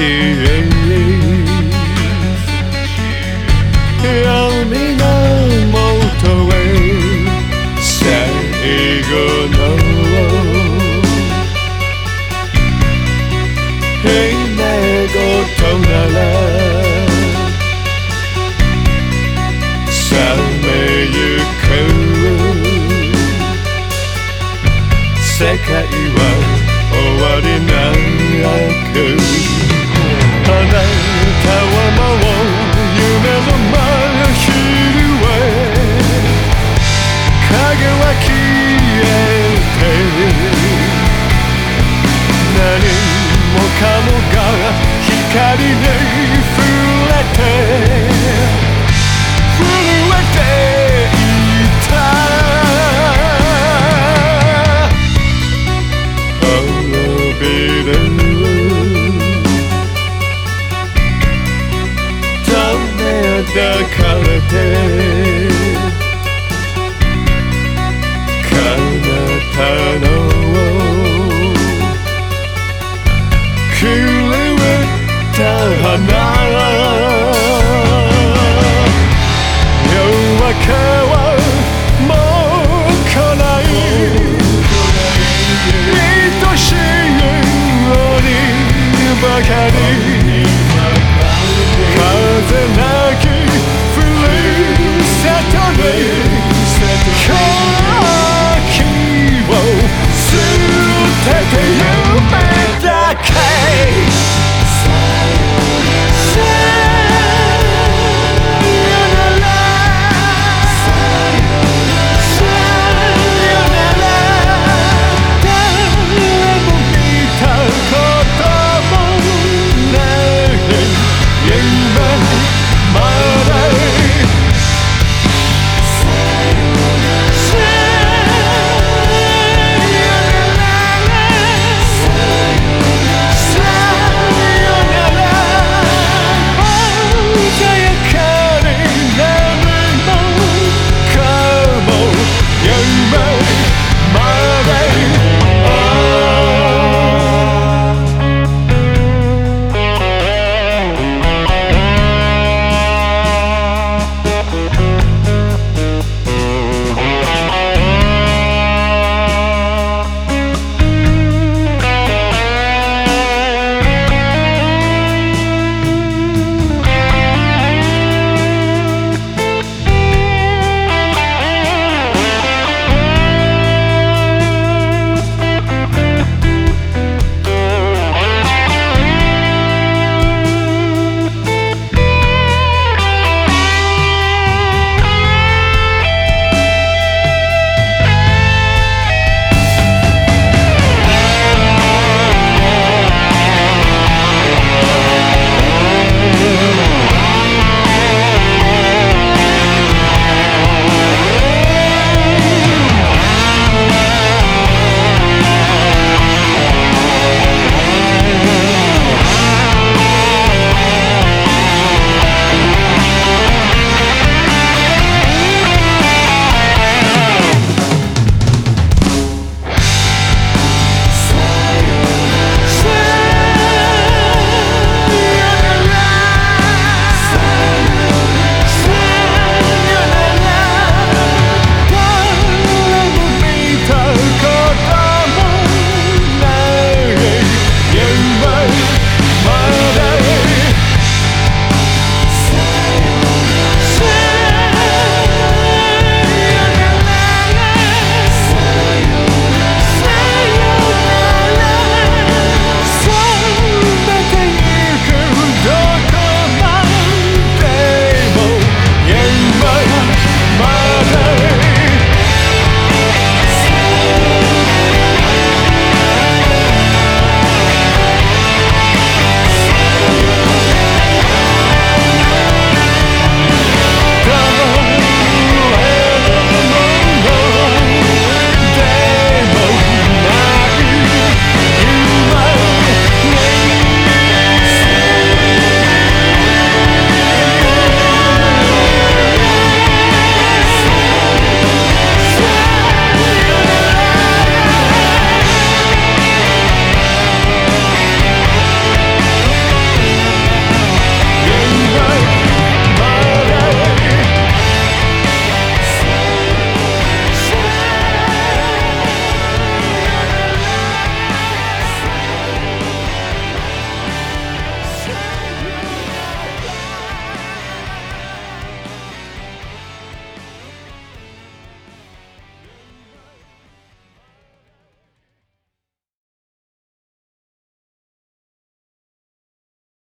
しい闇の元へ最後の夢事なら冷めゆく世界は終わりなくなたはも夢の前 the